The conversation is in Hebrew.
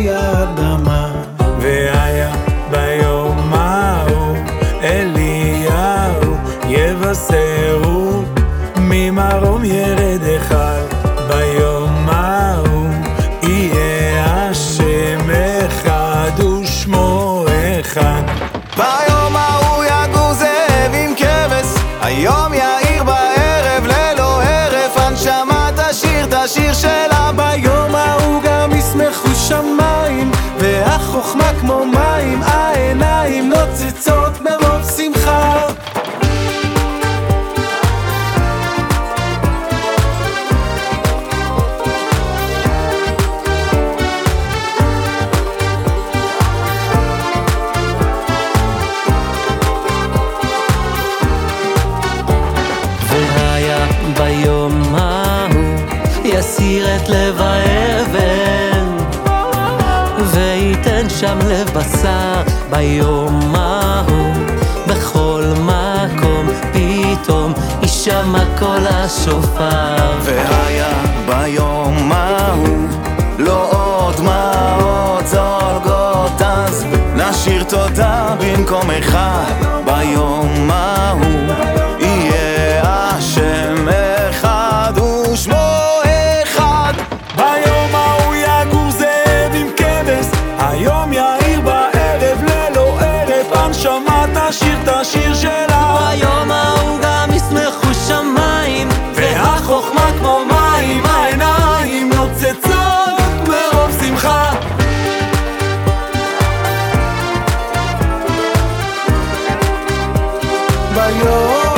פני האדמה. והיה ביום ההוא אליהו יבשרו ממרום ירד אחד. ביום ההוא יהיה השם אחד ושמו אחד. ביום ההוא יגור זאב עם כבש, היום יאיר בערב ללא הרף, הנשמה תשיר את השיר שלה ביום יסיר את לב האבן וייתן שם לב בשר ביום ההוא. בכל מקום פתאום יישמע קול השופר. והיה ביום ההוא לא עוד דמעות זולגות אז נשיר תודה במקום אחד ביום תשיר את השיר שלה. ביום ההוא גם ישמחו שמיים והחוכמה כמו מים העיניים נוצצות מרוב שמחה. ביום